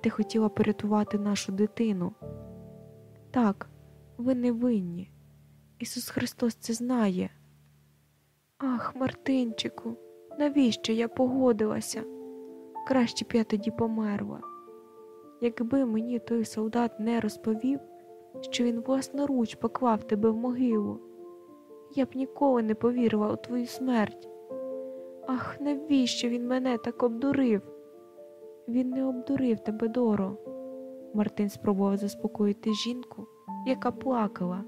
ти хотіла порятувати нашу дитину. Так, ви не винні. Ісус Христос це знає. Ах, Мартинчику, навіщо я погодилася? Краще б я тоді померла. Якби мені той солдат не розповів, що він власноруч поклав тебе в могилу, я б ніколи не повірила у твою смерть. Ах, навіщо він мене так обдурив? Він не обдурив тебе, Доро. Мартин спробував заспокоїти жінку, яка плакала.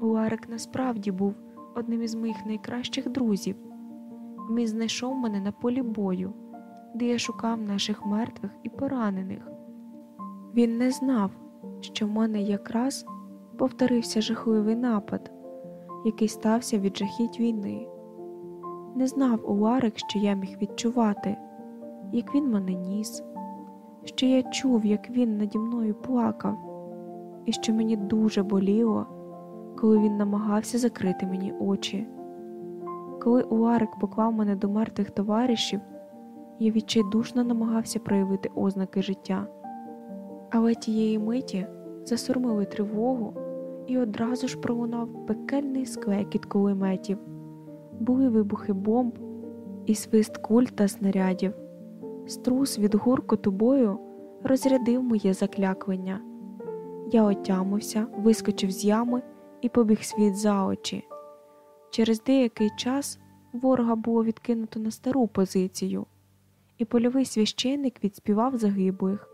Ларик насправді був одним із моїх найкращих друзів. Він знайшов мене на полі бою, де я шукав наших мертвих і поранених. Він не знав, що в мене якраз повторився жахливий напад, який стався від жахіть війни. Не знав Уларик, що я міг відчувати, як він мене ніс, що я чув, як він наді мною плакав, і що мені дуже боліло, коли він намагався закрити мені очі. Коли Уларик поклав мене до мертвих товаришів, я відчайдушно намагався проявити ознаки життя. Але тієї миті засурмили тривогу і одразу ж пролунав пекельний склекіт кулеметів, були вибухи бомб і свист куль та снарядів. Струс від гуркоту бою розрядив моє закляклення. Я отямився, вискочив з ями і побіг світ за очі. Через деякий час ворога було відкинуто на стару позицію, і польовий священник відспівав загиблих.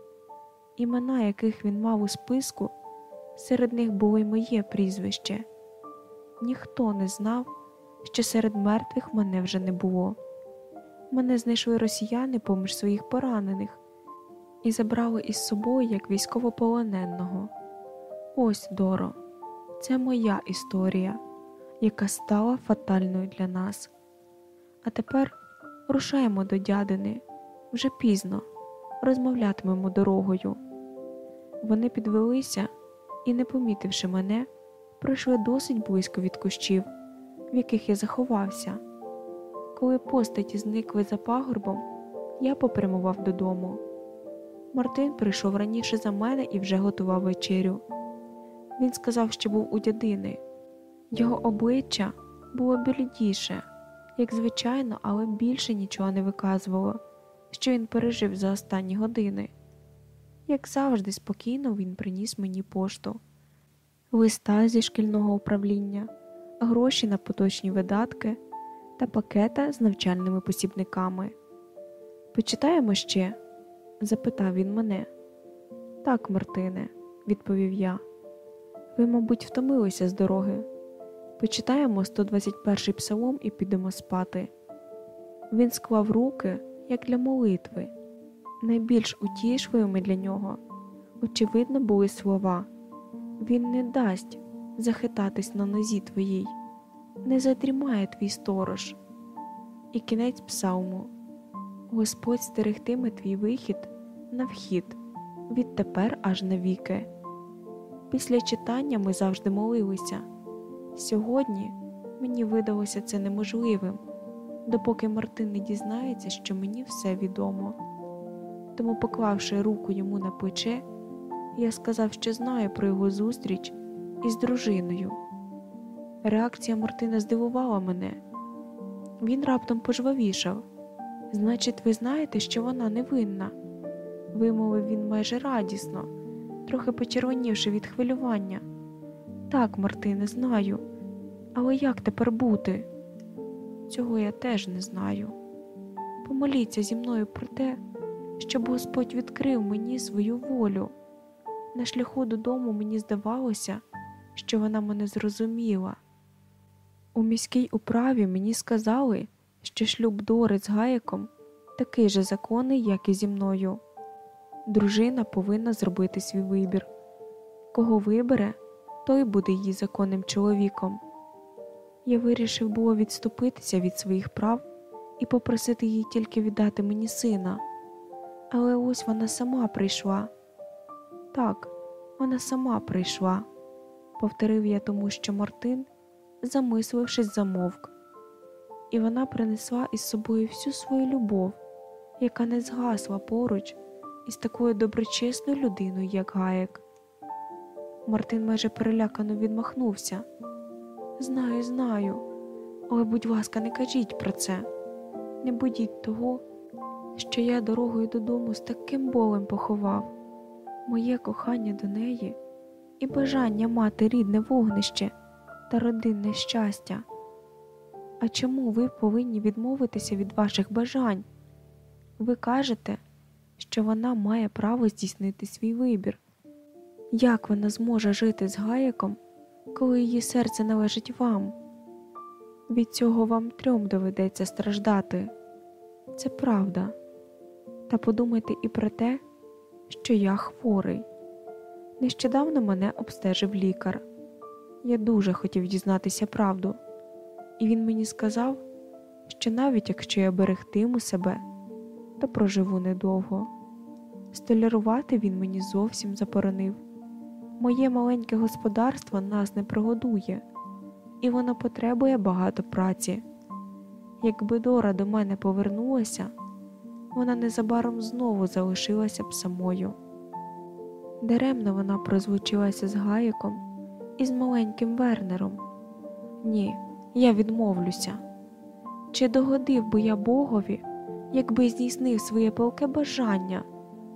Імена, яких він мав у списку, серед них було й моє прізвище. Ніхто не знав, що серед мертвих мене вже не було. Мене знайшли росіяни поміж своїх поранених і забрали із собою як військовополоненого. Ось Доро, це моя історія, яка стала фатальною для нас. А тепер рушаємо до дядини вже пізно, розмовлятимемо дорогою. Вони підвелися і, не помітивши мене, пройшли досить близько від кущів, в яких я заховався. Коли постаті зникли за пагорбом, я попрямував додому. Мартин прийшов раніше за мене і вже готував вечерю. Він сказав, що був у дядини. Його обличчя було блідіше, як звичайно, але більше нічого не виказувало, що він пережив за останні години. Як завжди, спокійно він приніс мені пошту, листа зі шкільного управління, гроші на поточні видатки та пакета з навчальними посібниками. Почитаємо ще? запитав він мене. Так, Мартине, відповів я. Ви, мабуть, втомилися з дороги. Почитаємо 121-й псалом і підемо спати. Він склав руки, як для молитви. Найбільш утішливими для нього, очевидно, були слова Він не дасть захитатись на нозі твоїй, не задрімає твій сторож. І кінець псалму Господь стерегтиме твій вихід на вхід відтепер аж навіки. Після читання ми завжди молилися. Сьогодні мені видалося це неможливим, допоки Мартин не дізнається, що мені все відомо. Тому, поклавши руку йому на плече, я сказав, що знаю про його зустріч із дружиною. Реакція Мартина здивувала мене. Він раптом пожвавішав. Значить, ви знаєте, що вона невинна, вимовив він майже радісно, трохи почервонівши від хвилювання. Так, Мартине, знаю, але як тепер бути? Цього я теж не знаю. Помоліться зі мною про те, щоб Господь відкрив мені свою волю. На шляху додому мені здавалося, що вона мене зрозуміла. У міській управі мені сказали, що шлюб Дори з Гаєком такий же законний, як і зі мною. Дружина повинна зробити свій вибір. Кого вибере, той буде її законним чоловіком. Я вирішив було відступитися від своїх прав і попросити її тільки віддати мені сина. Але ось вона сама прийшла. Так, вона сама прийшла, повторив я тому, що Мартин, замислившись, замовк, і вона принесла із собою всю свою любов, яка не згасла поруч із такою доброчесною людиною, як Гаєк. Мартин майже перелякано відмахнувся. Знаю, знаю, але, будь ласка, не кажіть про це. Не будіть того, що я дорогою додому з таким болем поховав, моє кохання до неї і бажання мати рідне вогнище та родинне щастя. А чому ви повинні відмовитися від ваших бажань? Ви кажете, що вона має право здійснити свій вибір. Як вона зможе жити з Гаяком, коли її серце належить вам? Від цього вам трьом доведеться страждати. Це правда. Та подумайте і про те, що я хворий. Нещодавно мене обстежив лікар. Я дуже хотів дізнатися правду, і він мені сказав, що навіть якщо я берегтиму себе, то проживу недовго. Столярувати він мені зовсім заборонив. Моє маленьке господарство нас не прогодує, і воно потребує багато праці. Якби Дора до мене повернулася, вона незабаром знову залишилася б самою. Даремно вона прозвучилася з Гаєком і з маленьким Вернером. Ні, я відмовлюся. Чи догодив би я Богові, якби здійснив своє палке бажання,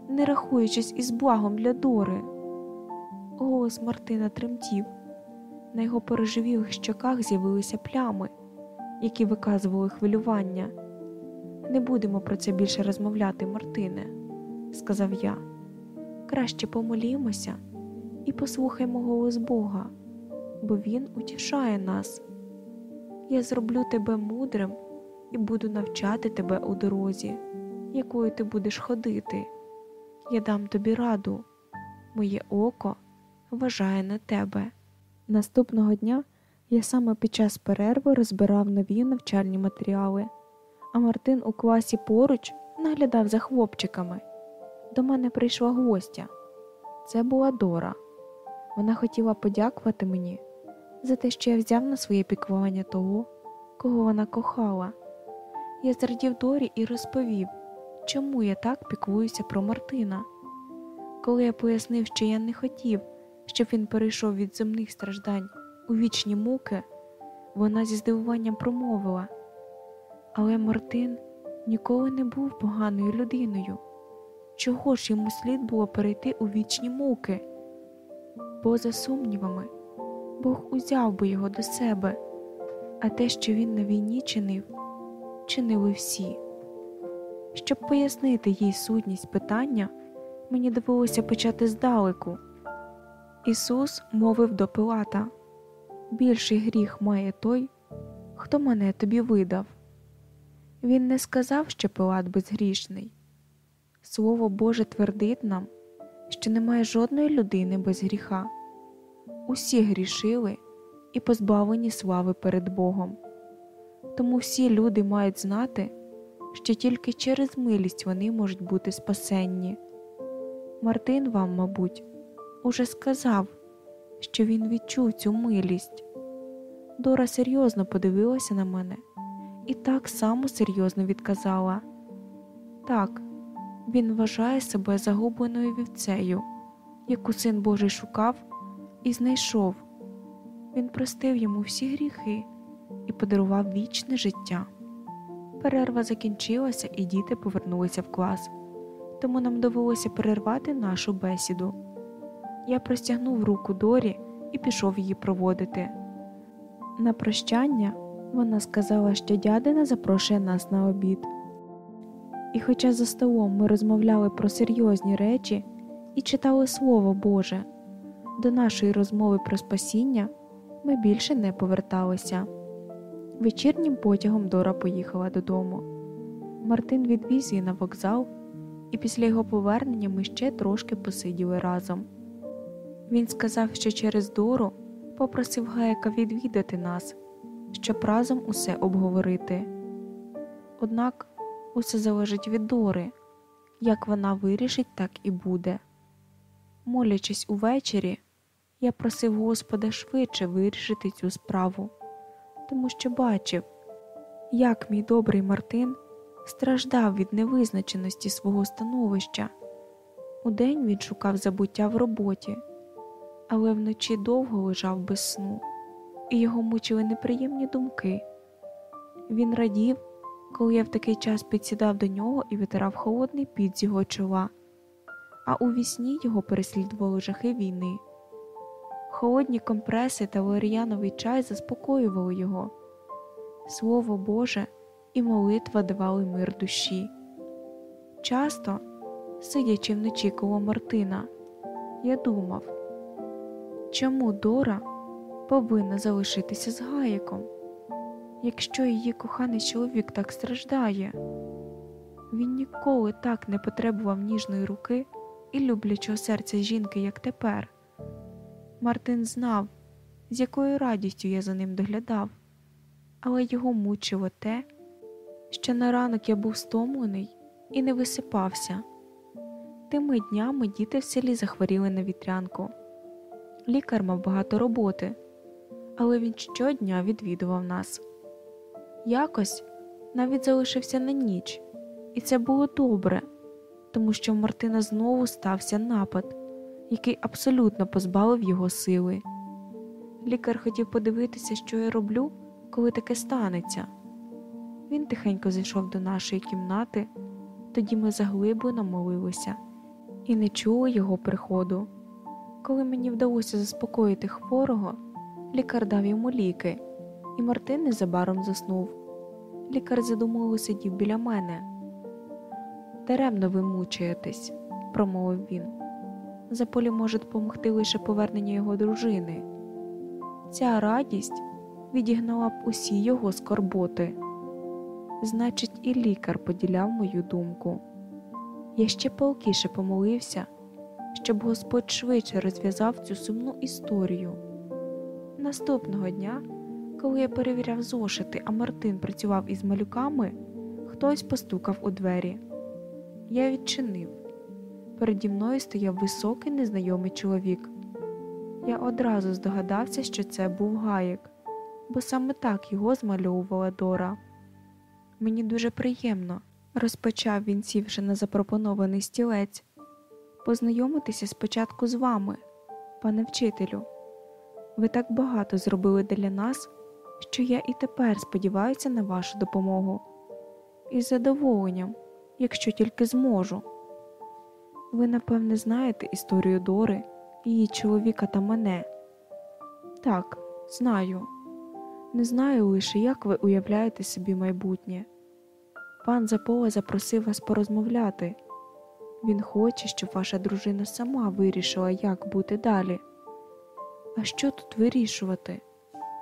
не рахуючись із благом для Дори? Голос Мартина тремтів. На його переживілих щоках з'явилися плями, які виказували хвилювання. Не будемо про це більше розмовляти, Мартине, сказав я. Краще помолімося і послухаймо голос Бога, бо Він утішає нас. Я зроблю тебе мудрим і буду навчати тебе у дорозі, якою ти будеш ходити. Я дам тобі раду, моє око вважає на тебе. Наступного дня я саме під час перерви розбирав нові навчальні матеріали, а Мартин у класі поруч наглядав за хлопчиками. До мене прийшла гостя. Це була Дора. Вона хотіла подякувати мені за те, що я взяв на своє піклування того, кого вона кохала. Я зрадів Дорі і розповів, чому я так піклуюся про Мартина. Коли я пояснив, що я не хотів, щоб він перейшов від земних страждань у вічні муки, вона зі здивуванням промовила. Але Мартин ніколи не був поганою людиною. Чого ж йому слід було перейти у вічні муки? Поза сумнівами, Бог узяв би його до себе, а те, що він на війні чинив, чинили всі. Щоб пояснити їй сутність питання, мені довелося почати здалеку. Ісус мовив до Пилата більший гріх має той, хто мене тобі видав. Він не сказав, що Пилат безгрішний. Слово Боже твердить нам, що немає жодної людини без гріха. Усі грішили і позбавлені слави перед Богом. Тому всі люди мають знати, що тільки через милість вони можуть бути спасенні. Мартин вам, мабуть, уже сказав, що він відчув цю милість. Дора серйозно подивилася на мене і так само серйозно відказала так, він вважає себе загубленою вівцею, яку син Божий шукав і знайшов. Він простив йому всі гріхи і подарував вічне життя. Перерва закінчилася, і діти повернулися в клас, тому нам довелося перервати нашу бесіду. Я простягнув руку Дорі і пішов її проводити. На прощання вона сказала, що дядина запрошує нас на обід. І, хоча за столом ми розмовляли про серйозні речі і читали Слово Боже, до нашої розмови про спасіння ми більше не поверталися. Вечірнім потягом Дора поїхала додому. Мартин відвіз її на вокзал, і після його повернення ми ще трошки посиділи разом. Він сказав, що через Дору попросив Гаяка відвідати нас, щоб разом усе обговорити. Однак усе залежить від Дори, як вона вирішить, так і буде. Молячись увечері, я просив Господа швидше вирішити цю справу, тому що бачив, як мій добрий Мартин страждав від невизначеності свого становища Удень він шукав забуття в роботі, але вночі довго лежав без сну, і його мучили неприємні думки. Він радів, коли я в такий час підсідав до нього і витирав холодний піт з його чола, а у вісні його переслідували жахи війни. Холодні компреси та валеріановий чай заспокоювали його. Слово Боже і молитва давали мир душі. Часто, сидячи вночі коло Мартина, я думав, чому Дора повинна залишитися з Гаєком, якщо її коханий чоловік так страждає? Він ніколи так не потребував ніжної руки і люблячого серця жінки, як тепер. Мартин знав, з якою радістю я за ним доглядав, але його мучило те, що на ранок я був стомлений і не висипався. Тими днями діти в селі захворіли на вітрянку. Лікар мав багато роботи, але він щодня відвідував нас. Якось навіть залишився на ніч, і це було добре, тому що в Мартина знову стався напад, який абсолютно позбавив його сили. Лікар хотів подивитися, що я роблю, коли таке станеться. Він тихенько зайшов до нашої кімнати, тоді ми заглиблено молилися і не чули його приходу. Коли мені вдалося заспокоїти хворого, лікар дав йому ліки, і Мартин незабаром заснув. Лікар задумливо сидів біля мене. Даремно ви мучаєтесь, промовив він. За полі може допомогти лише повернення його дружини. Ця радість відігнала б усі його скорботи. Значить, і лікар поділяв мою думку. Я ще палкіше помолився, щоб Господь швидше розв'язав цю сумну історію. Наступного дня, коли я перевіряв зошити, а Мартин працював із малюками, хтось постукав у двері. Я відчинив. Переді мною стояв високий незнайомий чоловік. Я одразу здогадався, що це був гаєк, бо саме так його змальовувала Дора. Мені дуже приємно, розпочав він, сівши на запропонований стілець, познайомитися спочатку з вами, пане вчителю. Ви так багато зробили для нас, що я і тепер сподіваюся на вашу допомогу. Із задоволенням, якщо тільки зможу. Ви, напевне, знаєте історію Дори, її чоловіка та мене. Так, знаю. Не знаю лише, як ви уявляєте собі майбутнє. Пан Запола запросив вас порозмовляти. Він хоче, щоб ваша дружина сама вирішила, як бути далі. А що тут вирішувати?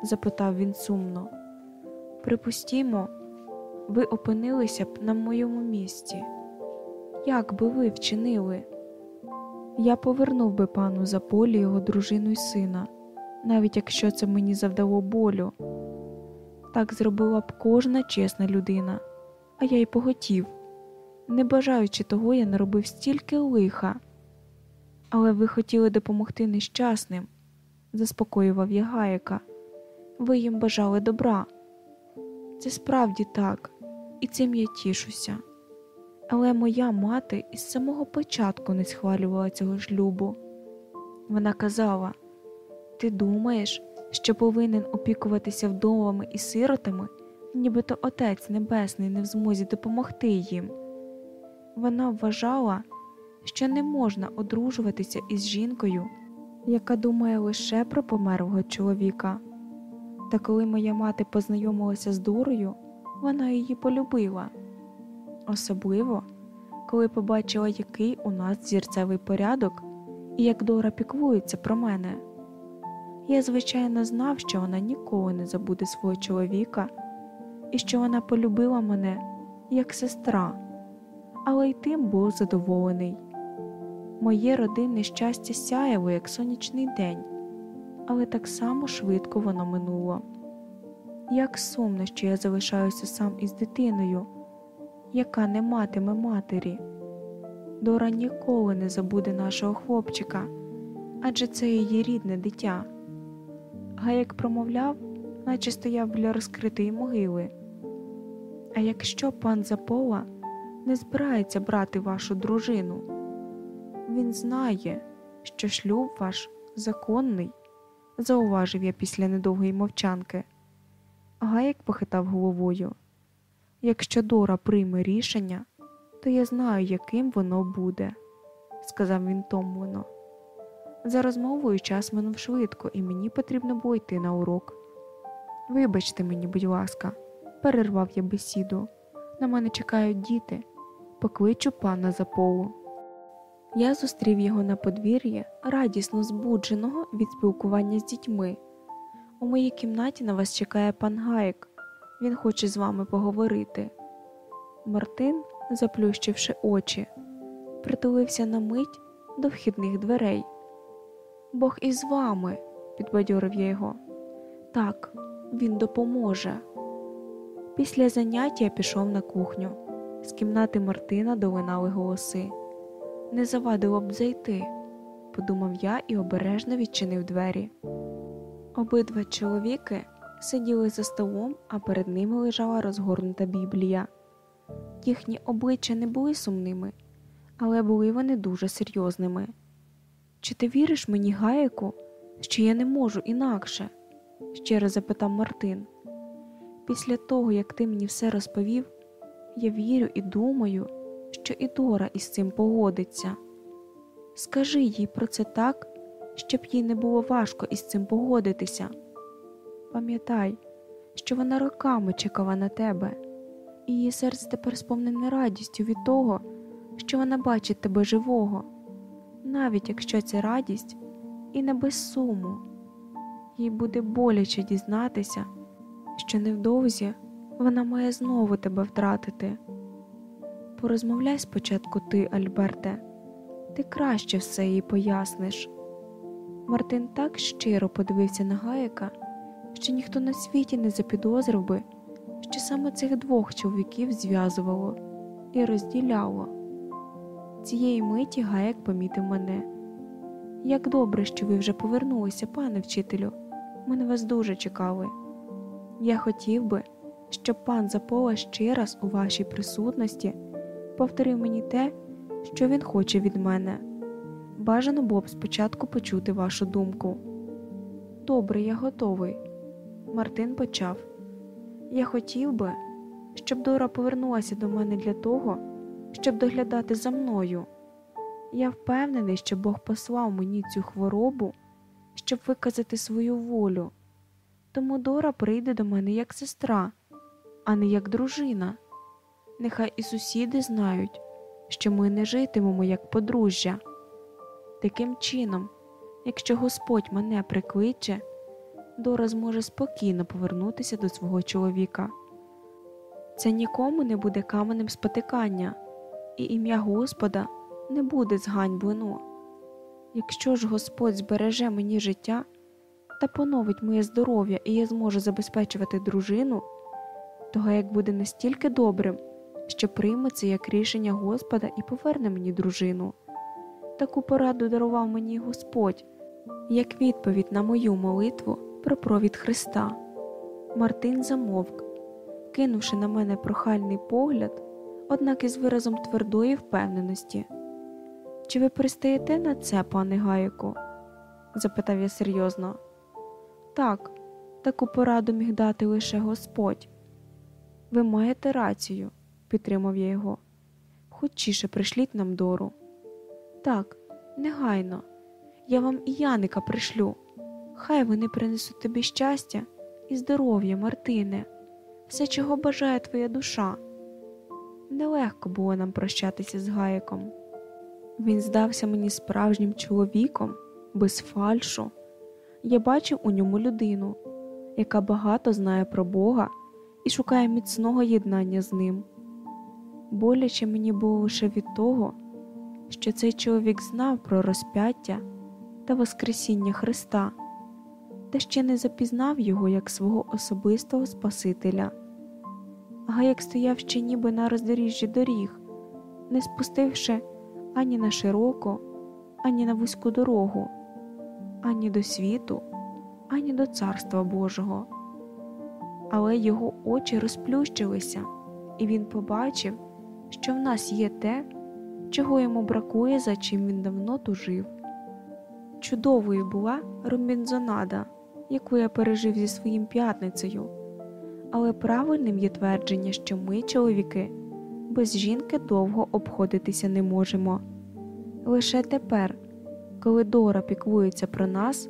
Запитав він сумно. Припустімо, ви опинилися б на моєму місці. Як би ви вчинили? Я повернув би пану Заполі його дружину й сина, навіть якщо це мені завдало болю. Так зробила б кожна чесна людина, а я й поготів. Не бажаючи того, я наробив стільки лиха. Але ви хотіли допомогти нещасним, заспокоював я Гаєка. Ви їм бажали добра. Це справді так, і цим я тішуся. Але моя мати із самого початку не схвалювала цього шлюбу. Вона казала: Ти думаєш, що повинен опікуватися вдовами і сиротами, нібито Отець Небесний не в змозі допомогти їм. Вона вважала, що не можна одружуватися із жінкою, яка думає лише про померлого чоловіка. Та коли моя мати познайомилася з дурою, вона її полюбила. Особливо, коли побачила, який у нас зірцевий порядок і як Дора піклується про мене. Я, звичайно, знав, що вона ніколи не забуде свого чоловіка і що вона полюбила мене як сестра, але й тим був задоволений. Моє родинне щастя сяяло, як сонячний день, але так само швидко воно минуло. Як сумно, що я залишаюся сам із дитиною, яка не матиме матері. Дора ніколи не забуде нашого хлопчика, адже це її рідне дитя. Гаяк промовляв, наче стояв біля розкритої могили. А якщо пан Запола не збирається брати вашу дружину, він знає, що шлюб ваш законний, зауважив я після недовгої мовчанки. Гаяк похитав головою. Якщо Дора прийме рішення, то я знаю, яким воно буде, сказав він томлено. За розмовою час минув швидко, і мені потрібно було йти на урок. Вибачте мені, будь ласка, перервав я бесіду. На мене чекають діти. Покличу пана Заполу. Я зустрів його на подвір'ї, радісно збудженого від спілкування з дітьми. У моїй кімнаті на вас чекає пан Гаєк. Він хоче з вами поговорити. Мартин, заплющивши очі, притулився на мить до вхідних дверей. Бог із вами, підбадьорив я його. Так, він допоможе. Після заняття я пішов на кухню. З кімнати Мартина долинали голоси. Не завадило б зайти, подумав я і обережно відчинив двері. Обидва чоловіки сиділи за столом, а перед ними лежала розгорнута Біблія. Їхні обличчя не були сумними, але були вони дуже серйозними. Чи ти віриш мені, Гаяку, що я не можу інакше? щиро запитав Мартин. Після того, як ти мені все розповів, я вірю і думаю, що і Дора із цим погодиться. Скажи їй про це так, щоб їй не було важко із цим погодитися. Пам'ятай, що вона роками чекала на тебе, і її серце тепер сповнене радістю від того, що вона бачить тебе живого, навіть якщо це радість і не без суму, їй буде боляче дізнатися, що невдовзі вона має знову тебе втратити. Порозмовляй спочатку ти, Альберте, ти краще все їй поясниш. Мартин так щиро подивився на Гаяка, що ніхто на світі не запідозрив би, що саме цих двох чоловіків зв'язувало і розділяло. Цієї миті Гаяк помітив мене. Як добре, що ви вже повернулися, пане вчителю, ми на вас дуже чекали. Я хотів би, щоб пан Запола ще раз у вашій присутності повторив мені те, що він хоче від мене. Бажано було б спочатку почути вашу думку. Добре, я готовий. Мартин почав. Я хотів би, щоб Дора повернулася до мене для того, щоб доглядати за мною. Я впевнений, що Бог послав мені цю хворобу, щоб виказати свою волю. Тому Дора прийде до мене як сестра, а не як дружина. Нехай і сусіди знають, що ми не житимемо як подружжя. Таким чином, якщо Господь мене прикличе, Дора зможе спокійно повернутися до свого чоловіка. Це нікому не буде каменем спотикання, і ім'я Господа не буде зганьблено. Якщо ж Господь збереже мені життя та поновить моє здоров'я, і я зможу забезпечувати дружину, то гаяк буде настільки добрим, що прийме це як рішення Господа і поверне мені дружину. Таку пораду дарував мені Господь, як відповідь на мою молитву про провід Христа. Мартин замовк, кинувши на мене прохальний погляд, однак із виразом твердої впевненості. Чи ви пристаєте на це, пане Гаяку? запитав я серйозно. Так, таку пораду міг дати лише Господь. Ви маєте рацію, підтримав я його. Хочіше пришліть нам дору. Так, негайно, я вам і Яника пришлю. Хай вони принесуть тобі щастя і здоров'я, Мартине, все, чого бажає твоя душа. Нелегко було нам прощатися з Гаяком. Він здався мені справжнім чоловіком, без фальшу. Я бачив у ньому людину, яка багато знає про Бога і шукає міцного єднання з ним. Боляче мені було лише від того, що цей чоловік знав про розп'яття та Воскресіння Христа, та ще не запізнав його як свого особистого Спасителя. Гаяк стояв ще ніби на роздоріжжі доріг, не спустивши ані на широку, ані на вузьку дорогу, ані до світу, ані до Царства Божого. Але його очі розплющилися, і він побачив, що в нас є те, чого йому бракує, за чим він давно тужив. Чудовою була ромбінзонада, яку я пережив зі своїм п'ятницею, але правильним є твердження, що ми, чоловіки, без жінки довго обходитися не можемо. Лише тепер, коли Дора піклується про нас,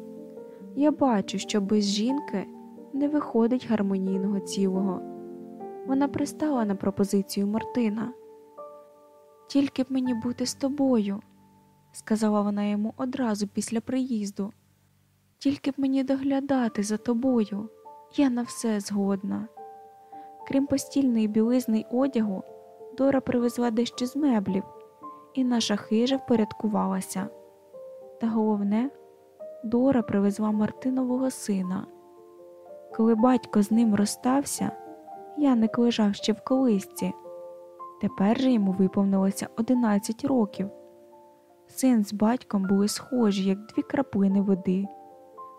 я бачу, що без жінки не виходить гармонійного цілого. Вона пристала на пропозицію Мартина. Тільки б мені бути з тобою, сказала вона йому одразу після приїзду. Тільки б мені доглядати за тобою, я на все згодна. Крім постільної білизни й одягу, Дора привезла дещо з меблів, і наша хижа впорядкувалася. Та головне, Дора привезла Мартинового сина. Коли батько з ним розстався, Яник лежав ще в колисці. Тепер же йому виповнилося 11 років. Син з батьком були схожі, як дві краплини води.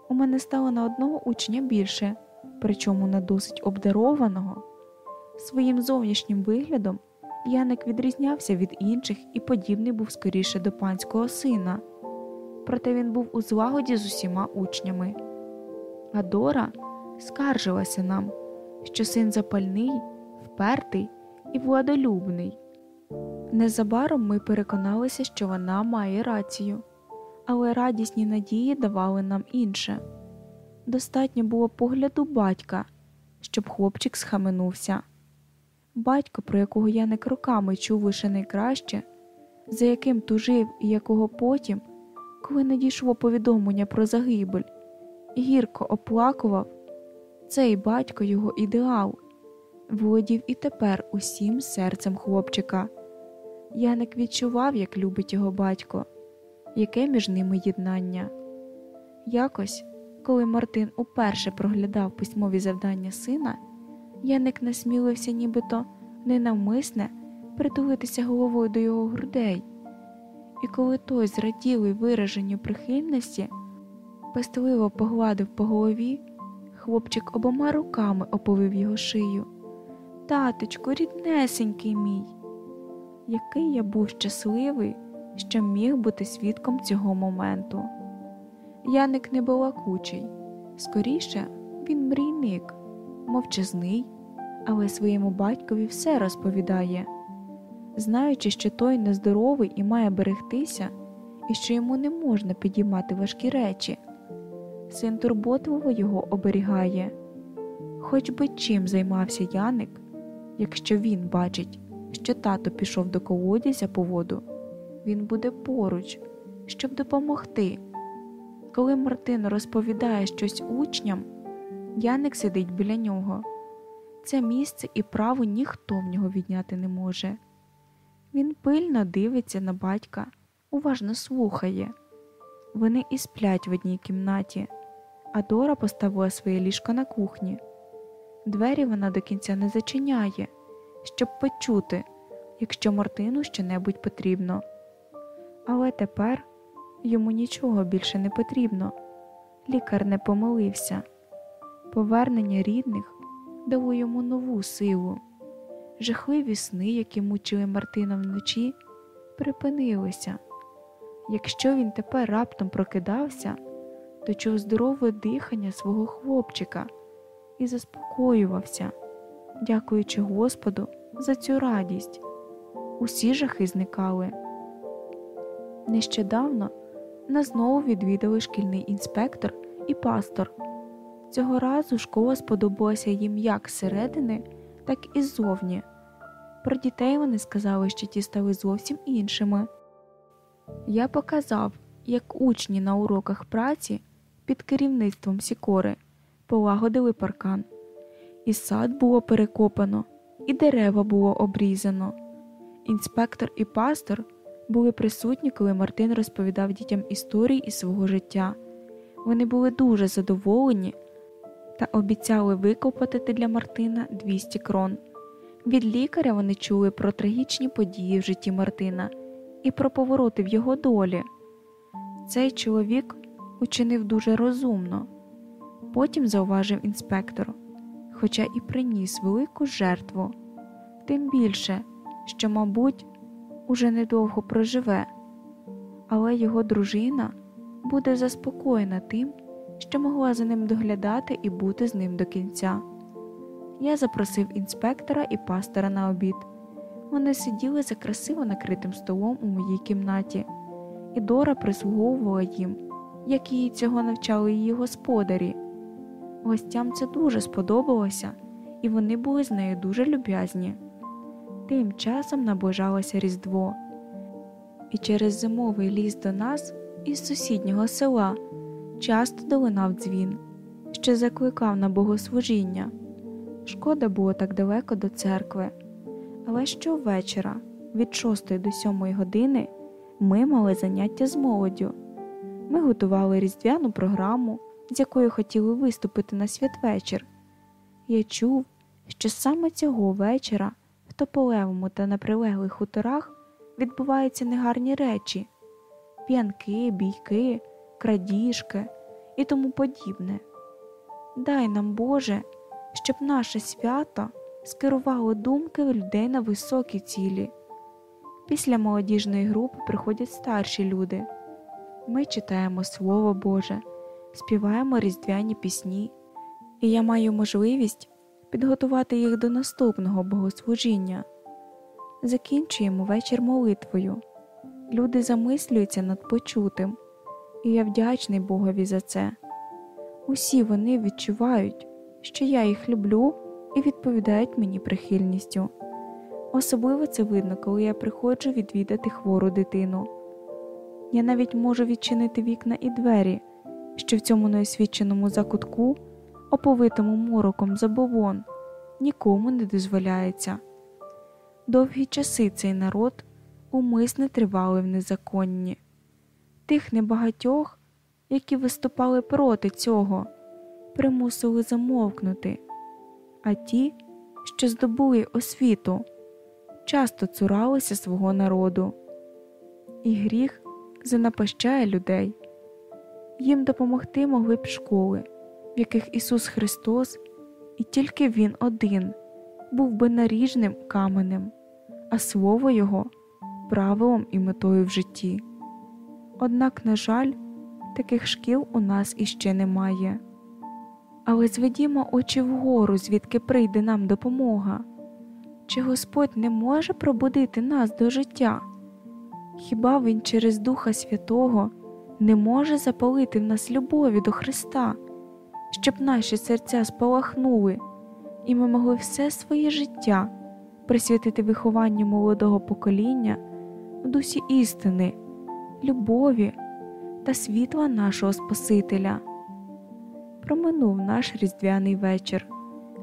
У мене стало на одного учня більше, причому на досить обдарованого. Своїм зовнішнім виглядом Яник відрізнявся від інших і подібний був скоріше до панського сина, проте він був у злагоді з усіма учнями. А Дора скаржилася нам, що син запальний, впертий і владолюбний. Незабаром ми переконалися, що вона має рацію, але радісні надії давали нам інше. Достатньо було погляду батька, щоб хлопчик схаменувся. Батько, про якого я не кроками чув лише найкраще, за яким тужив і якого потім, коли надійшло повідомлення про загибель, гірко оплакував, цей батько його ідеал, володів і тепер усім серцем хлопчика. Яник відчував, як любить його батько, яке між ними єднання. Якось, коли Мартин уперше проглядав письмові завдання сина, Яник насмілився, нібито ненавмисне притулитися головою до його грудей, і коли той, зраділий вираженню прихильності, пестливо погладив по голові, хлопчик обома руками оповив його шию. Таточку, ріднесенький мій, який я був щасливий, що міг бути свідком цього моменту. Яник не балакучий, скоріше він мрійник, мовчазний, але своєму батькові все розповідає, знаючи, що той нездоровий і має берегтися, і що йому не можна підіймати важкі речі. Син турботливо його оберігає. Хоч би чим займався Яник, якщо він бачить, що тато пішов до колодязя по воду, він буде поруч, щоб допомогти. Коли Мартин розповідає щось учням, Яник сидить біля нього. Це місце і право ніхто в нього відняти не може. Він пильно дивиться на батька, уважно слухає. Вони і сплять в одній кімнаті, а Дора поставила своє ліжко на кухні. Двері вона до кінця не зачиняє, щоб почути, якщо Мартину щонебудь потрібно. Але тепер йому нічого більше не потрібно. Лікар не помилився. Повернення рідних дало йому нову силу. Жахливі сни, які мучили Мартина вночі, припинилися. Якщо він тепер раптом прокидався, то чув здорове дихання свого хлопчика і заспокоювався, дякуючи Господу за цю радість. Усі жахи зникали. Нещодавно нас знову відвідали шкільний інспектор і пастор. Цього разу школа сподобалася їм як зсередини, так і ззовні. Про дітей вони сказали, що ті стали зовсім іншими. Я показав, як учні на уроках праці під керівництвом Сікори полагодили паркан, і сад було перекопано, і дерева було обрізано. Інспектор і пастор були присутні, коли Мартин розповідав дітям історії із свого життя. Вони були дуже задоволені та обіцяли викопати для Мартина 200 крон. Від лікаря вони чули про трагічні події в житті Мартина і про повороти в його долі. Цей чоловік учинив дуже розумно, потім зауважив інспектор, хоча і приніс велику жертву, тим більше, що, мабуть, уже недовго проживе, але його дружина буде заспокоєна тим, що могла за ним доглядати і бути з ним до кінця. Я запросив інспектора і пастора на обід. Вони сиділи за красиво накритим столом у моїй кімнаті, і Дора прислуговувала їм, як її цього навчали її господарі. Гостям це дуже сподобалося, і вони були з нею дуже люб'язні. Тим часом наближалося Різдво, і через зимовий ліс до нас із сусіднього села часто долинав дзвін, що закликав на богослужіння. Шкода було так далеко до церкви, але щовечора, від 6 до 7 години, ми мали заняття з молоддю. Ми готували різдвяну програму, з якою хотіли виступити на святвечір. Я чув, що саме цього вечора в Тополевому та на прилеглих хуторах відбуваються негарні речі п'янки, бійки, крадіжки і тому подібне. Дай нам, Боже, щоб наше свято скерувало думки людей на високі цілі. Після молодіжної групи приходять старші люди. Ми читаємо Слово Боже, співаємо різдвяні пісні, і я маю можливість підготувати їх до наступного богослужіння. Закінчуємо вечір молитвою. Люди замислюються над почутим, і я вдячний Богові за це. Усі вони відчувають, що я їх люблю і відповідають мені прихильністю. Особливо це видно, коли я приходжу відвідати хвору дитину. Я навіть можу відчинити вікна і двері, що в цьому неосвіченому закутку, оповитому мороком забобон, нікому не дозволяється. Довгі часи цей народ умисне тривали в незаконні. Тих небагатьох, які виступали проти цього, примусили замовкнути, а ті, що здобули освіту, часто цуралися свого народу, і гріх занапащає людей. Їм допомогти могли б школи, в яких Ісус Христос, і тільки Він один був би наріжним каменем, а Слово Його правилом і метою в житті. Однак, на жаль, таких шкіл у нас іще немає. Але зведімо очі вгору, звідки прийде нам допомога. Чи Господь не може пробудити нас до життя? Хіба Він через Духа Святого не може запалити в нас любові до Христа, щоб наші серця спалахнули, і ми могли все своє життя присвятити вихованню молодого покоління в дусі істини, любові та світла нашого Спасителя? Проминув наш різдвяний вечір.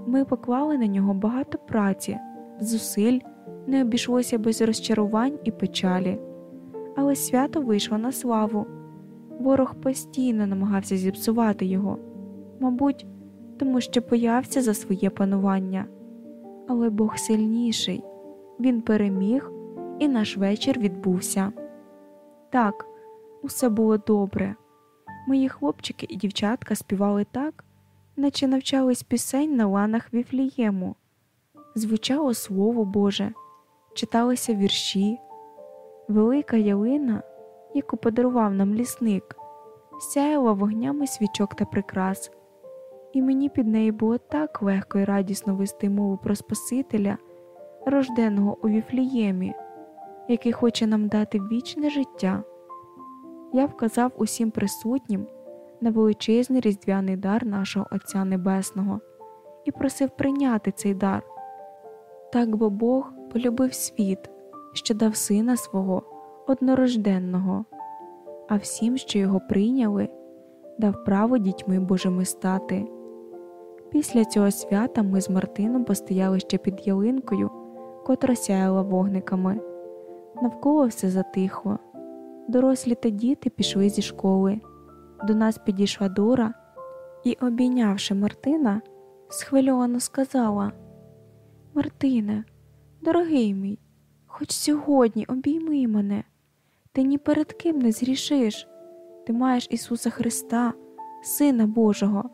Ми поклали на нього багато праці, зусиль, не обійшлося без розчарувань і печалі, але свято вийшло на славу. Ворог постійно намагався зіпсувати його, мабуть, тому що боявся за своє панування. Але Бог сильніший, Він переміг, і наш вечір відбувся. Так, усе було добре. Мої хлопчики і дівчатка співали так, наче навчались пісень на ланах Віфлієму. Звучало Слово Боже, читалися вірші. Велика ялина, яку подарував нам лісник, сяяла вогнями свічок та прикрас, і мені під нею було так легко і радісно вести мову про Спасителя, рожденого у Віфліємі, який хоче нам дати вічне життя я вказав усім присутнім на величезний різдвяний дар нашого Отця Небесного і просив прийняти цей дар. Так бо Бог полюбив світ, що дав сина свого однорожденного, а всім, що його прийняли, дав право дітьми Божими стати. Після цього свята ми з Мартином постояли ще під ялинкою, котра сяяла вогниками. Навколо все затихло. Дорослі та діти пішли зі школи. До нас підійшла Дора і, обійнявши Мартина, схвильовано сказала Мартине, дорогий мій, хоч сьогодні обійми мене, ти ні перед ким не зрішиш. Ти маєш Ісуса Христа, Сина Божого,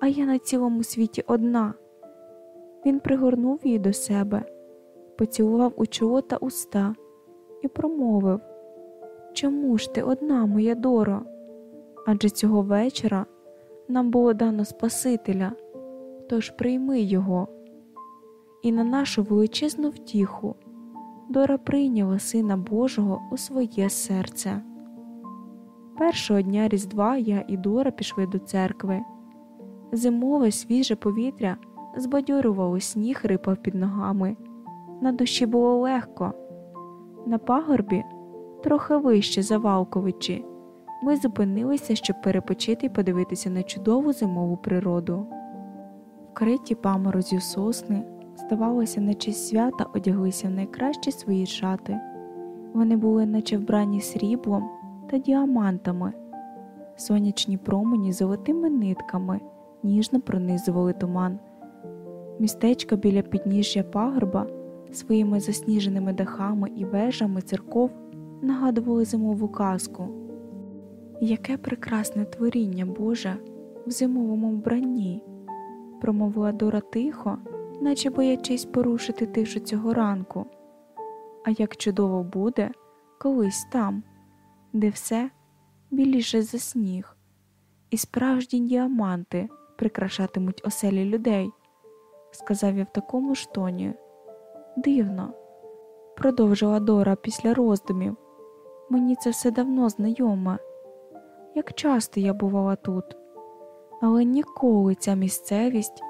а я на цілому світі одна. Він пригорнув її до себе, поцілував у чоло та уста і промовив Чому ж ти одна, моя Доро? Адже цього вечора нам було дано Спасителя, тож прийми його. І на нашу величезну втіху Дора прийняла Сина Божого у своє серце. Першого дня Різдва я і Дора пішли до церкви. Зимове свіже повітря збадьорювало сніг рипав під ногами. На душі було легко. На пагорбі, трохи вище за Валковичі, ми зупинилися, щоб перепочити і подивитися на чудову зимову природу. Вкриті паморозю сосни, здавалося, на честь свята одяглися в найкращі свої шати. Вони були, наче вбрані сріблом та діамантами, сонячні промені золотими нитками ніжно пронизували туман. Містечко біля підніжжя пагорба своїми засніженими дахами і вежами церков нагадували зимову казку. Яке прекрасне творіння Боже в зимовому вбранні, промовила Дора тихо, наче боячись порушити тишу цього ранку. А як чудово буде колись там, де все біліше за сніг, і справжні діаманти прикрашатимуть оселі людей, сказав я в такому ж тоні. Дивно, продовжила Дора після роздумів. Мені це все давно знайоме. Як часто я бувала тут, але ніколи ця місцевість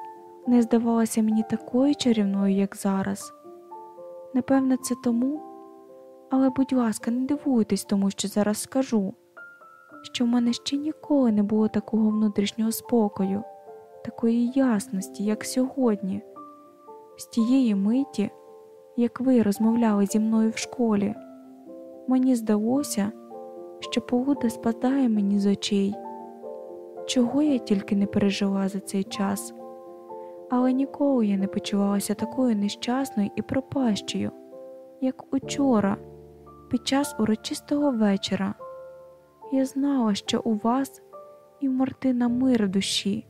не здавалася мені такою чарівною, як зараз. Напевне, це тому, але, будь ласка, не дивуйтесь тому, що зараз скажу, що в мене ще ніколи не було такого внутрішнього спокою, такої ясності, як сьогодні, з тієї миті, як ви розмовляли зі мною в школі. Мені здалося, що полуда спадає мені з очей, чого я тільки не пережила за цей час, але ніколи я не почувалася такою нещасною і пропащою, як учора, під час урочистого вечора. Я знала, що у вас і в Мартина мир в душі,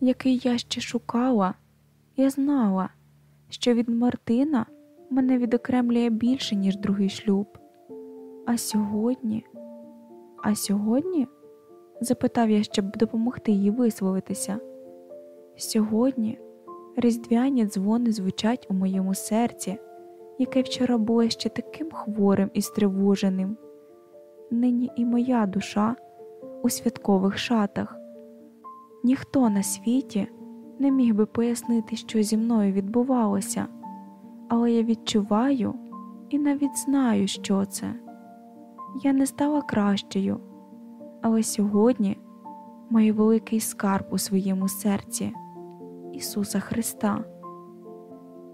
який я ще шукала, я знала, що від Мартина мене відокремлює більше, ніж другий шлюб. А сьогодні, а сьогодні? запитав я, щоб допомогти їй висловитися. Сьогодні різдвяні дзвони звучать у моєму серці, яке вчора було ще таким хворим і стривоженим. Нині і моя душа у святкових шатах. Ніхто на світі не міг би пояснити, що зі мною відбувалося, але я відчуваю і навіть знаю, що це. Я не стала кращою, але сьогодні маю великий скарб у своєму серці Ісуса Христа.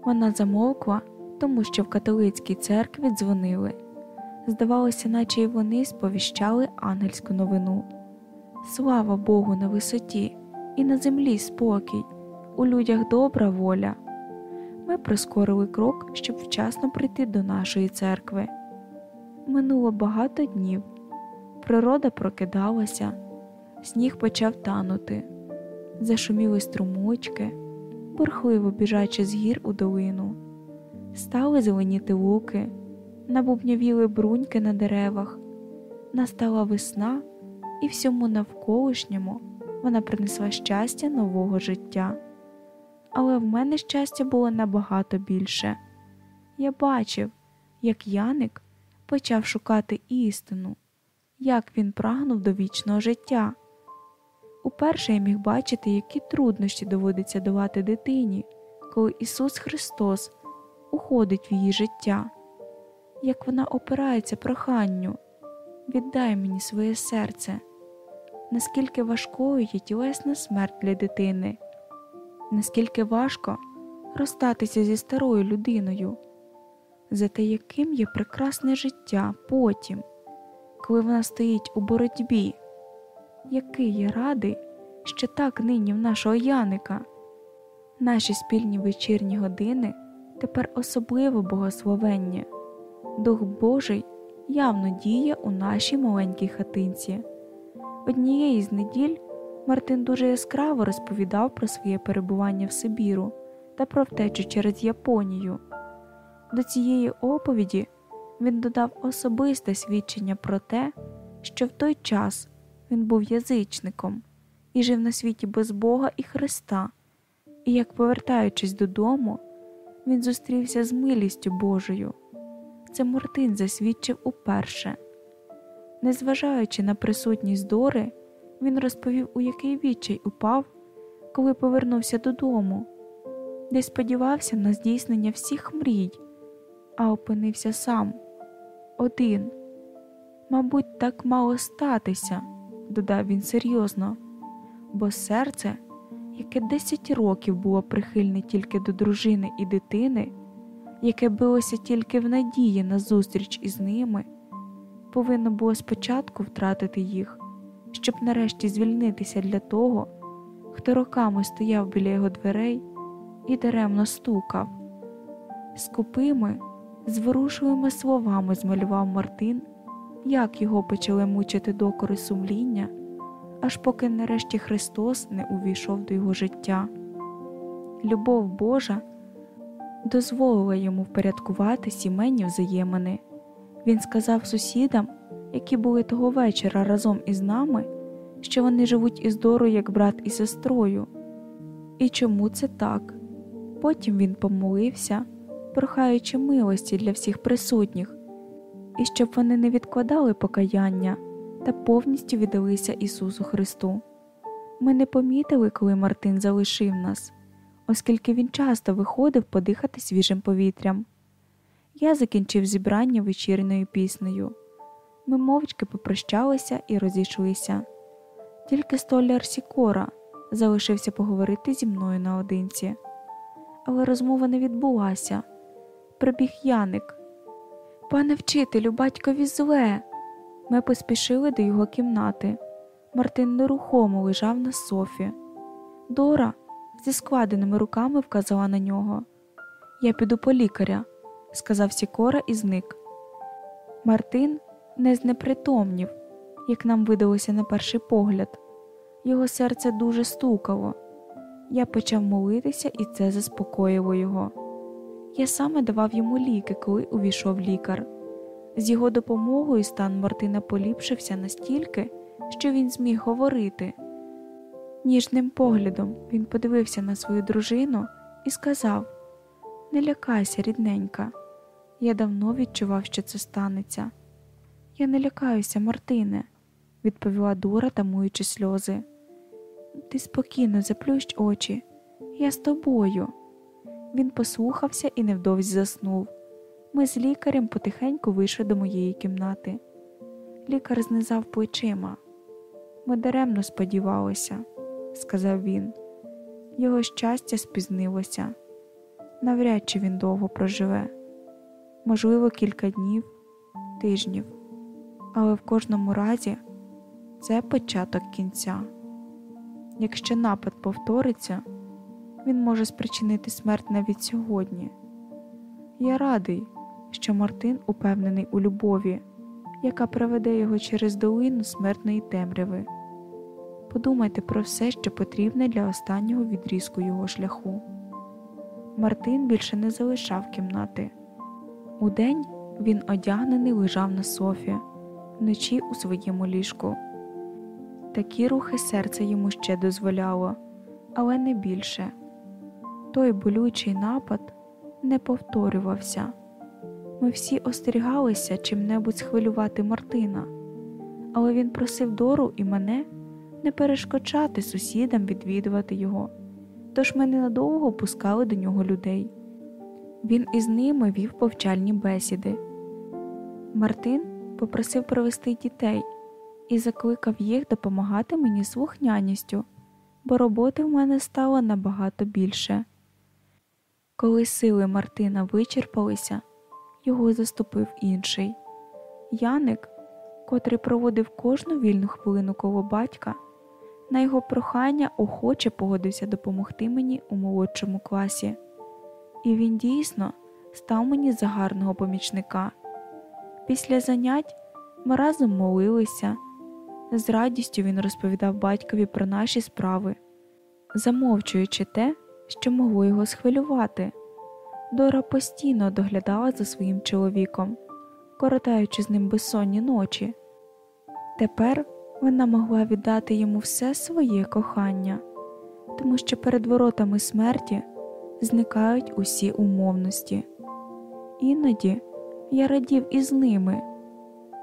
Вона замовкла, тому що в католицькій церкві дзвонили. Здавалося, наче й вони сповіщали ангельську новину. Слава Богу на висоті і на землі спокій, у людях добра воля. Ми прискорили крок, щоб вчасно прийти до нашої церкви. Минуло багато днів. Природа прокидалася, сніг почав танути, зашуміли струмочки, бурхливо біжачи з гір у долину, стали зеленіти луки, набубнявіли бруньки на деревах, настала весна, і всьому навколишньому вона принесла щастя нового життя. Але в мене щастя було набагато більше. Я бачив, як Яник почав шукати істину, як він прагнув до вічного життя. Уперше я міг бачити, які труднощі доводиться давати дитині, коли Ісус Христос уходить в її життя, як вона опирається проханню, віддай мені своє серце, наскільки важкою є тілесна смерть для дитини, наскільки важко розстатися зі старою людиною. Зате яким є прекрасне життя потім, коли вона стоїть у боротьбі, який я радий, що так нині в нашого Яника. Наші спільні вечірні години тепер особливо богословення, Дух Божий явно діє у нашій маленькій хатинці. Однієї з неділь Мартин дуже яскраво розповідав про своє перебування в Сибіру та про втечу через Японію. До цієї оповіді Він додав особисте свідчення про те, що в той час він був язичником і жив на світі без Бога і Христа, і як повертаючись додому, він зустрівся з милістю Божою. Це Мартин засвідчив уперше. Незважаючи на присутність Дори, він розповів, у який відчай упав, коли повернувся додому, де сподівався на здійснення всіх мрій, а опинився сам один. Мабуть, так мало статися, додав він серйозно, бо серце, яке десять років було прихильне тільки до дружини і дитини, яке билося тільки в надії на зустріч із ними, повинно було спочатку втратити їх, щоб нарешті звільнитися для того, хто роками стояв біля його дверей і даремно стукав. Скупими, зворушливими словами змалював Мартин, як його почали мучити докори сумління, аж поки нарешті Христос не увійшов до його життя. Любов Божа дозволила йому впорядкувати сімейні взаємини. Він сказав сусідам, які були того вечора разом із нами, що вони живуть із Дорою як брат і сестрою. І чому це так? Потім він помолився, прохаючи милості для всіх присутніх, і щоб вони не відкладали покаяння та повністю віддалися Ісусу Христу. Ми не помітили, коли Мартин залишив нас, оскільки він часто виходив подихати свіжим повітрям. Я закінчив зібрання вечірньою піснею. Ми мовчки попрощалися і розійшлися. Тільки столяр Сікора залишився поговорити зі мною наодинці. Але розмова не відбулася. Прибіг Яник. Пане вчителю, батькові зле. Ми поспішили до його кімнати. Мартин нерухомо лежав на софі. Дора зі складеними руками вказала на нього. Я піду по лікаря, сказав Сікора і зник. Мартин не знепритомнів, як нам видалося на перший погляд. Його серце дуже стукало. Я почав молитися, і це заспокоїло його. Я саме давав йому ліки, коли увійшов лікар. З його допомогою стан Мартина поліпшився настільки, що він зміг говорити. Ніжним поглядом він подивився на свою дружину і сказав: Не лякайся, рідненька, я давно відчував, що це станеться. Я не лякаюся, Мартине, відповіла Дора, тамуючи сльози. Ти спокійно заплющ очі, я з тобою. Він послухався і невдовзі заснув. Ми з лікарем потихеньку вийшли до моєї кімнати. Лікар знизав плечима. Ми даремно сподівалися, сказав він. Його щастя спізнилося. Навряд чи він довго проживе, можливо, кілька днів, тижнів, але в кожному разі це початок кінця. Якщо напад повториться, він може спричинити смерть навіть сьогодні. Я радий, що Мартин упевнений у любові, яка приведе його через долину смертної темряви. Подумайте про все, що потрібне для останнього відрізку його шляху. Мартин більше не залишав кімнати. Удень він одягнений лежав на софі, вночі у своєму ліжку. Такі рухи серця йому ще дозволяло, але не більше. Той болючий напад не повторювався. Ми всі остерігалися чим-небудь схвилювати Мартина, але він просив Дору і мене не перешкоджати сусідам відвідувати його, тож ми ненадовго пускали до нього людей. Він із ними вів повчальні бесіди. Мартин попросив провести дітей і закликав їх допомагати мені слухняністю, бо роботи в мене стало набагато більше. Коли сили Мартина вичерпалися, його заступив інший. Яник, котрий проводив кожну вільну хвилину коло батька, на його прохання охоче погодився допомогти мені у молодшому класі, і він дійсно став мені за гарного помічника. Після занять ми разом молилися. З радістю він розповідав батькові про наші справи, замовчуючи те, що могло його схвилювати. Дора постійно доглядала за своїм чоловіком, коротаючи з ним безсонні ночі. Тепер вона могла віддати йому все своє кохання, тому що перед воротами смерті зникають усі умовності. Іноді я радів із ними,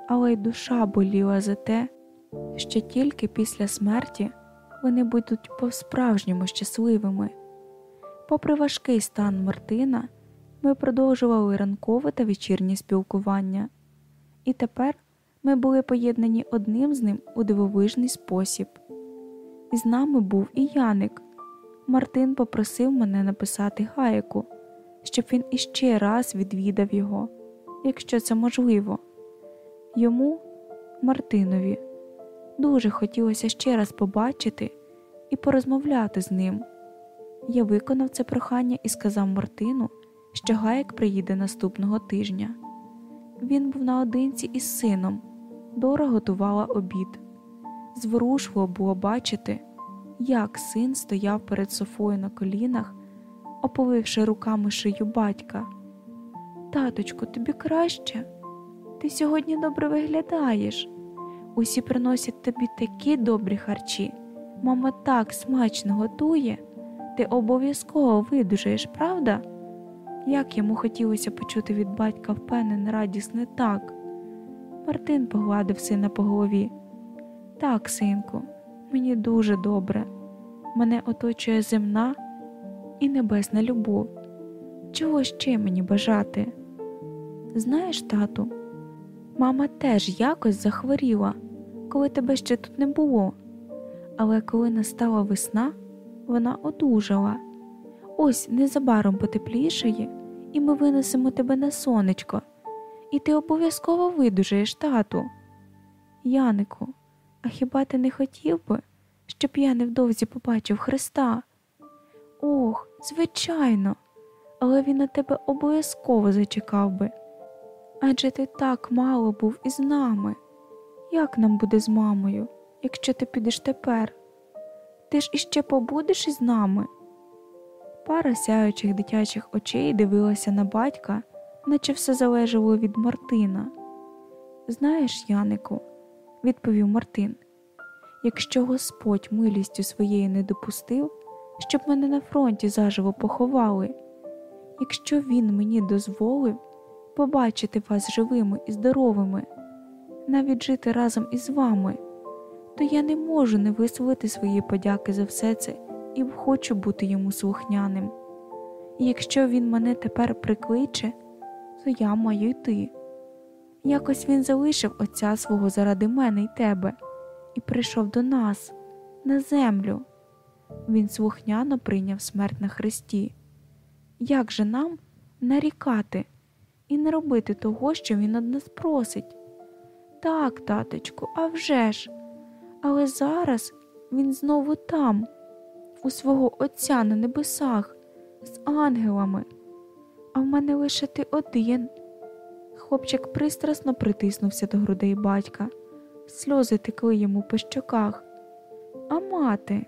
але й душа боліла за те, що тільки після смерті вони будуть по-справжньому щасливими. Попри важкий стан Мартина, ми продовжували ранкове та вечірнє спілкування, і тепер ми були поєднані одним з ним у дивовижний спосіб. І з нами був і Яник. Мартин попросив мене написати гаяку, щоб він іще раз відвідав його, якщо це можливо. Йому, Мартинові, дуже хотілося ще раз побачити і порозмовляти з ним. Я виконав це прохання і сказав Мартину, що Гаяк приїде наступного тижня. Він був наодинці із сином, Дора готувала обід. Зворушливо було бачити, як син стояв перед Софою на колінах, оповивши руками шию батька. Таточку, тобі краще? Ти сьогодні добре виглядаєш. Усі приносять тобі такі добрі харчі. Мама так смачно готує, ти обов'язково видужаєш, правда? Як йому хотілося почути від батька впевнене радісне так. Мартин погладив сина по голові. Так, синку, мені дуже добре. Мене оточує земна і небесна любов. Чого ще мені бажати? Знаєш, тату, мама теж якось захворіла, коли тебе ще тут не було. Але коли настала весна, вона одужала. Ось незабаром потеплішає, і ми винесемо тебе на сонечко, і ти обов'язково видужаєш, тату. Янику, а хіба ти не хотів би, щоб я невдовзі побачив Христа? Ох, звичайно, але він на тебе обов'язково зачекав би. Адже ти так мало був із нами. Як нам буде з мамою, якщо ти підеш тепер? Ти ж іще побудеш із нами? Пара сяючих дитячих очей дивилася на батька, наче все залежало від Мартина. Знаєш, Янику, відповів Мартин, якщо Господь милістю своєю не допустив, щоб мене на фронті заживо поховали, якщо Він мені дозволив побачити вас живими і здоровими, навіть жити разом із вами, то я не можу не висловити свої подяки за все це і хочу бути йому слухняним. І якщо він мене тепер прикличе, то я маю йти. Якось він залишив отця свого заради мене й тебе і прийшов до нас, на землю. Він слухняно прийняв смерть на Христі. Як же нам нарікати і не робити того, що він од нас просить? Так, таточку, а вже ж, але зараз він знову там, у свого Отця на небесах, з ангелами, а в мене лише ти один. Хлопчик пристрасно притиснувся до грудей батька, сльози текли йому по щоках. А мати,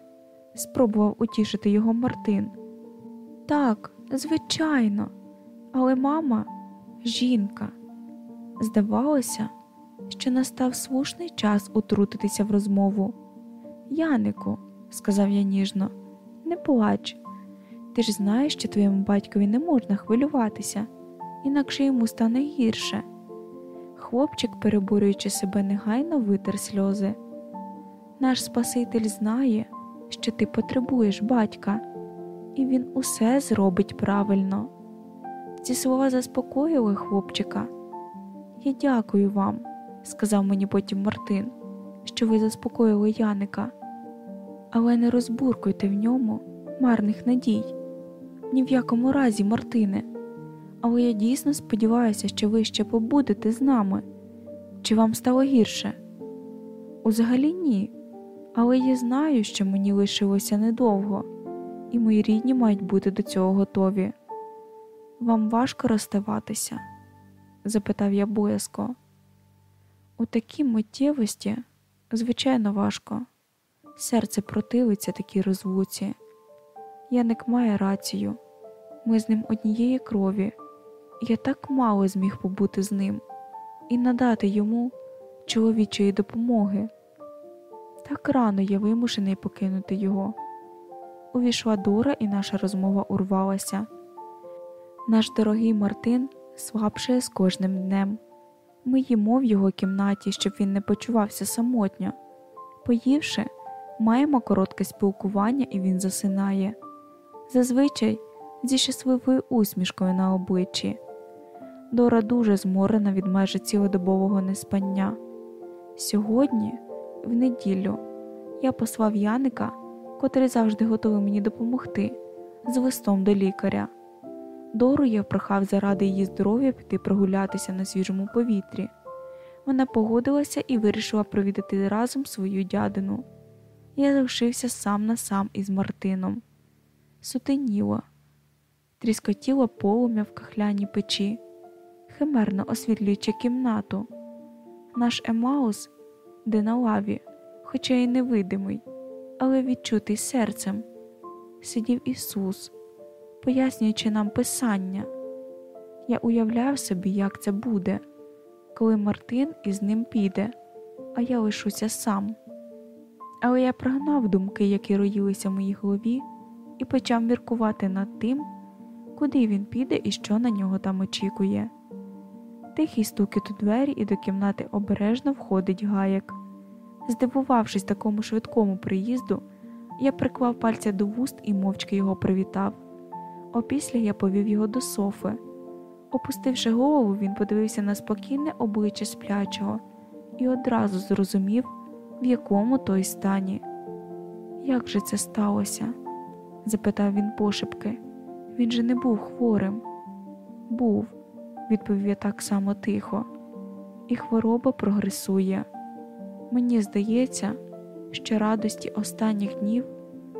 спробував утішити його Мартин. Так, звичайно, але мама жінка. Здавалося, що настав слушний час утрутитися в розмову. Янику, сказав я ніжно, не плач. Ти ж знаєш, що твоєму батькові не можна хвилюватися, інакше йому стане гірше. Хлопчик, переборюючи себе, негайно витер сльози. Наш Спаситель знає, що ти потребуєш батька, і він усе зробить правильно. Ці слова заспокоїли хлопчика. Я дякую вам, сказав мені потім Мартин, що ви заспокоїли Яника, але не розбуркуйте в ньому марних надій. Ні в якому разі, Мартине, але я дійсно сподіваюся, що ви ще побудете з нами. Чи вам стало гірше? Узагалі ні, але я знаю, що мені лишилося недовго, і мої рідні мають бути до цього готові. Вам важко розставатися? запитав я боязко. У такій миттєвості, звичайно, важко. Серце противиться такій розлуці. Яник має рацію, ми з ним однієї крові, я так мало зміг побути з ним. і надати йому чоловічої допомоги. Так рано я вимушений покинути його. Увійшла Дора, і наша розмова урвалася. Наш дорогий Мартин слабшає з кожним днем. Ми їмо в його кімнаті, щоб він не почувався самотньо. Поївши, маємо коротке спілкування, і він засинає. Зазвичай зі щасливою усмішкою на обличчі. Дора дуже зморена від майже цілодобового неспання. Сьогодні, в неділю, я послав Яника, котрий завжди готовий мені допомогти, з листом до лікаря. Дору я прохав заради її здоров'я піти прогулятися на свіжому повітрі. Вона погодилася і вирішила провідати разом свою дядину. Я залишився сам на сам із Мартином. Сутеніло, тріскотіло полум'я в кахляній печі, химерно освітлюючи кімнату. Наш Емаус, де на лаві, хоча й невидимий, але відчутий серцем, сидів Ісус пояснюючи нам Писання. Я уявляв собі, як це буде, коли Мартин із ним піде, а я лишуся сам. Але я прогнав думки, які роїлися в моїй голові, і почав міркувати над тим, куди він піде і що на нього там очікує. Тихий стукіт у двері, і до кімнати обережно входить гаяк. Здивувавшись такому швидкому приїзду, я приклав пальця до вуст і мовчки його привітав. Опісля я повів його до софи. Опустивши голову, він подивився на спокійне обличчя сплячого і одразу зрозумів, в якому той стані. Як же це сталося? запитав він пошепки. Він же не був хворим. Був, відповів я так само тихо, і хвороба прогресує. Мені здається, що радості останніх днів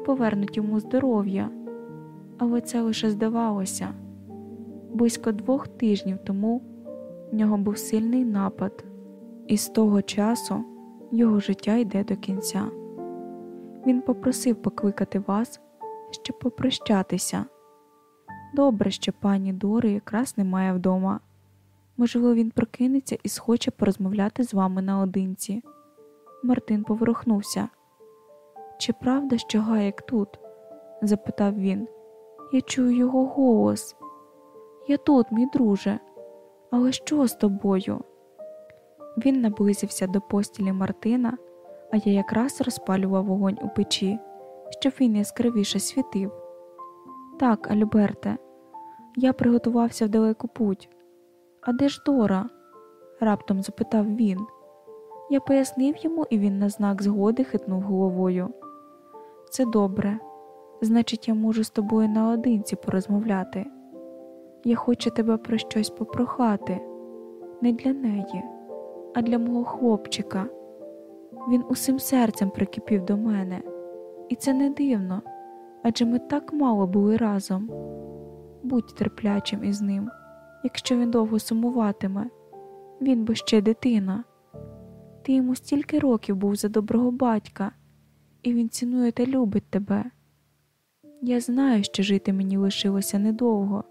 повернуть йому здоров'я але це лише здавалося. Близько двох тижнів тому в нього був сильний напад, і з того часу його життя йде до кінця. Він попросив покликати вас, щоб попрощатися. Добре, що пані Дори якраз немає вдома. Можливо, він прокинеться і схоче порозмовляти з вами наодинці. Мартин поворухнувся. Чи правда, що Гаєк тут? запитав він. Я чую його голос. Я тут, мій друже, але що з тобою? Він наблизився до постілі Мартина, а я якраз розпалював вогонь у печі, щоб він яскравіше світив. Так, Альберте, я приготувався в далеку путь. А де ж Дора? раптом запитав він. Я пояснив йому, і він на знак згоди хитнув головою. Це добре. Значить, я можу з тобою наодинці порозмовляти. Я хочу тебе про щось попрохати, не для неї, а для мого хлопчика. Він усім серцем прикипів до мене, і це не дивно адже ми так мало були разом. Будь терплячим із ним, якщо він довго сумуватиме, він бо ще дитина. Ти йому стільки років був за доброго батька, і він цінує та любить тебе. Я знаю, що жити мені лишилося недовго,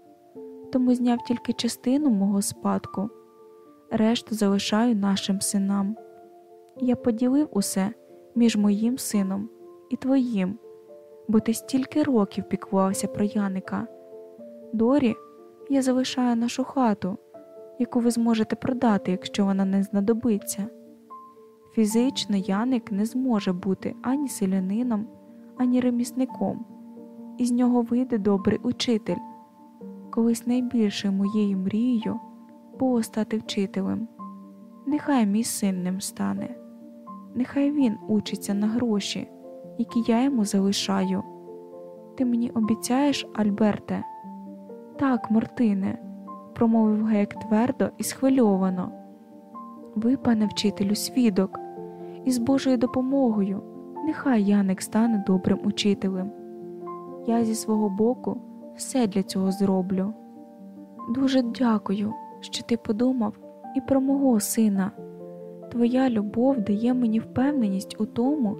тому зняв тільки частину мого спадку, решту залишаю нашим синам. Я поділив усе між моїм сином і твоїм, бо ти стільки років піклувався про Яника. Дорі я залишаю нашу хату, яку ви зможете продати, якщо вона не знадобиться. Фізично Яник не зможе бути ані селянином, ані ремісником із нього вийде добрий учитель. Колись найбільшою моєю мрією було стати вчителем. Нехай мій син ним стане, нехай він учиться на гроші, які я йому залишаю. Ти мені обіцяєш, Альберте? Так, Мартине, промовив гек твердо і схвильовано. Ви, пане вчителю, свідок, і з Божою допомогою, нехай Яник стане добрим учителем. Я зі свого боку все для цього зроблю. Дуже дякую, що ти подумав і про мого сина. Твоя любов дає мені впевненість у тому,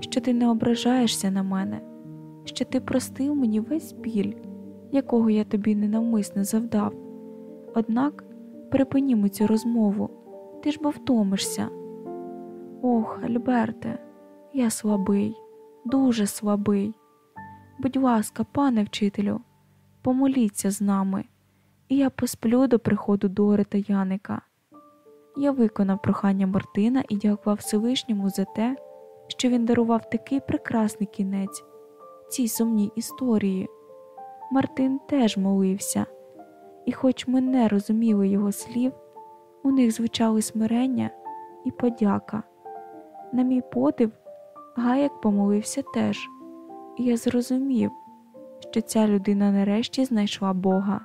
що ти не ображаєшся на мене, що ти простив мені весь біль, якого я тобі ненавмисно завдав. Однак припинімо цю розмову, ти ж бо втомишся. Ох, Альберте, я слабий, дуже слабий. Будь ласка, пане вчителю, помоліться з нами, і я посплю до приходу Дори та Яника. Я виконав прохання Мартина і дякував Всевишньому за те, що він дарував такий прекрасний кінець цій сумній історії. Мартин теж молився, і, хоч ми не розуміли його слів, у них звучали смирення і подяка. На мій подив, Гаяк помолився теж, і я зрозумів, що ця людина нарешті знайшла Бога.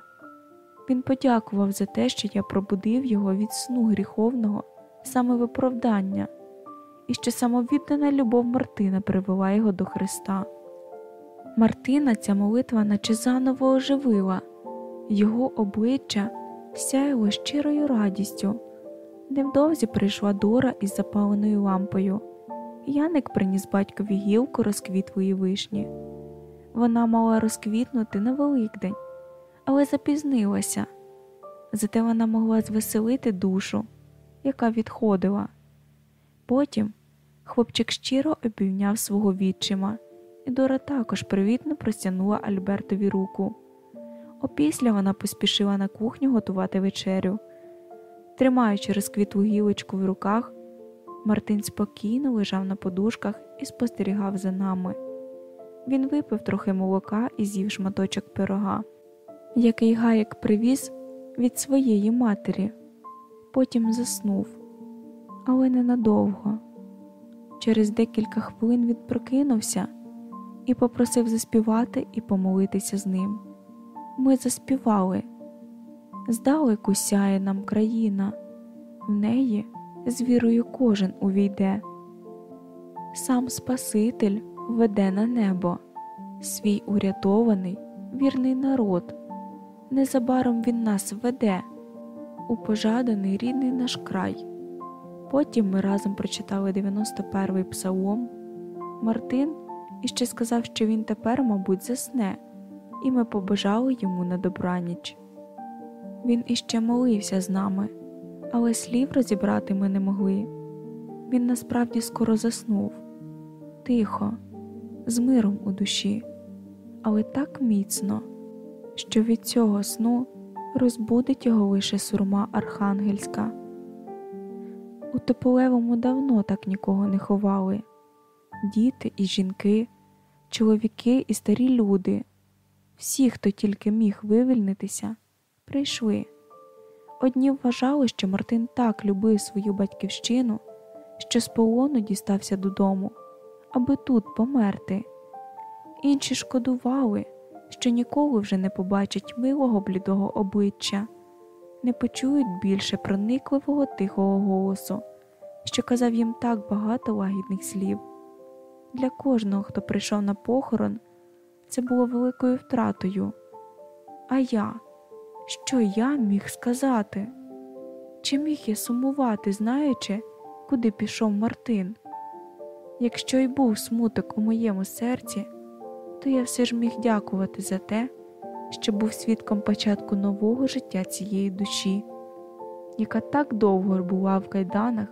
Він подякував за те, що я пробудив його від сну гріховного самовиправдання, і що самовіддана любов Мартина привела його до Христа. Мартина ця молитва наче заново оживила, його обличчя сяяло щирою радістю. Невдовзі прийшла Дора із запаленою лампою. Яник приніс батькові гілку розквітлої вишні. Вона мала розквітнути на Великдень, але запізнилася, зате вона могла звеселити душу, яка відходила. Потім хлопчик щиро обійняв свого відчима, і Дора також привітно простягнула Альбертові руку. Опісля вона поспішила на кухню готувати вечерю. Тримаючи розквітлу гілочку в руках, Мартин спокійно лежав на подушках і спостерігав за нами. Він випив трохи молока і з'їв шматочок пирога, який гаяк привіз від своєї матері, потім заснув, але ненадовго. Через декілька хвилин він прокинувся і попросив заспівати і помолитися з ним. Ми заспівали. Здалеку сяє нам країна, в неї з вірою кожен увійде. Сам Спаситель веде на небо, свій урятований, вірний народ. Незабаром він нас веде у пожаданий рідний наш край. Потім ми разом прочитали 91-й псалом. Мартин іще сказав, що він тепер, мабуть, засне, і ми побажали йому на добраніч. Він іще молився з нами, але слів розібрати ми не могли. Він насправді скоро заснув, тихо, з миром у душі, але так міцно, що від цього сну розбудить його лише сурма архангельська. У Тополевому давно так нікого не ховали діти і жінки, чоловіки і старі люди, всі, хто тільки міг вивільнитися, прийшли. Одні вважали, що Мартин так любив свою батьківщину, що з полону дістався додому, аби тут померти. Інші шкодували, що ніколи вже не побачать милого блідого обличчя, не почують більше проникливого тихого голосу, що казав їм так багато лагідних слів. Для кожного, хто прийшов на похорон, це було великою втратою. А я, що я міг сказати? Чи міг я сумувати, знаючи, куди пішов Мартин? Якщо й був смуток у моєму серці, то я все ж міг дякувати за те, що був свідком початку нового життя цієї душі, яка так довго була в кайданах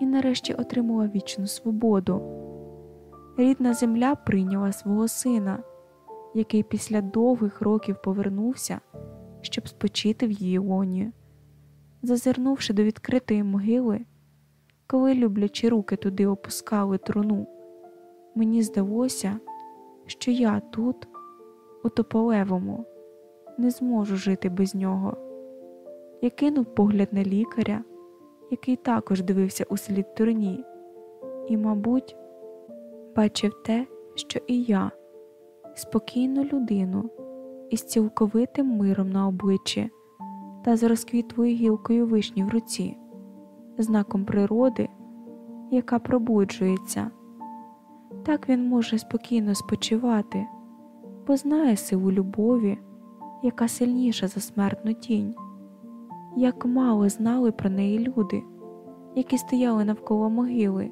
і нарешті отримала вічну свободу. Рідна земля прийняла свого сина, який після довгих років повернувся, щоб спочити в її лоні. Зазирнувши до відкритої могили, коли люблячі руки туди опускали труну, мені здалося, що я тут, у Тополевому, не зможу жити без нього. Я кинув погляд на лікаря, який також дивився у слід турні, і, мабуть, бачив те, що і я, спокійну людину із цілковитим миром на обличчі та з розквітлою гілкою вишні в руці, знаком природи, яка пробуджується. Так він може спокійно спочивати, бо знає силу любові, яка сильніша за смертну тінь. Як мало знали про неї люди, які стояли навколо могили.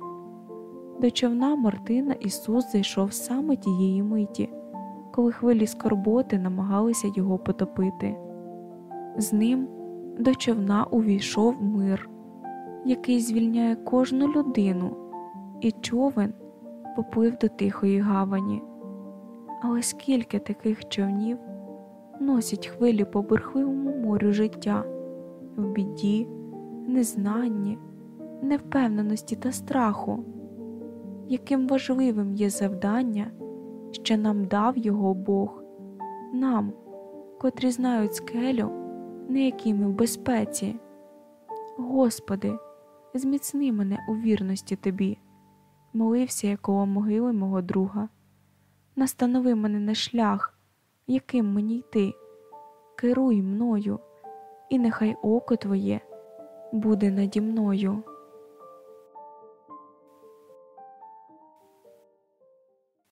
До човна Мартина Ісус зайшов саме тієї миті, коли хвилі скорботи намагалися його потопити. З ним до човна увійшов мир, який звільняє кожну людину, і човен поплив до тихої гавані. Але скільки таких човнів носять хвилі по бурхливому морю життя, в біді, незнанні, невпевненості та страху, яким важливим є завдання, що нам дав його Бог, нам, котрі знають скелю, на якій ми в безпеці. Господи, зміцни мене у вірності Тобі, молився я могили мого друга. Настанови мене на шлях, яким мені йти, керуй мною, і нехай око Твоє буде наді мною.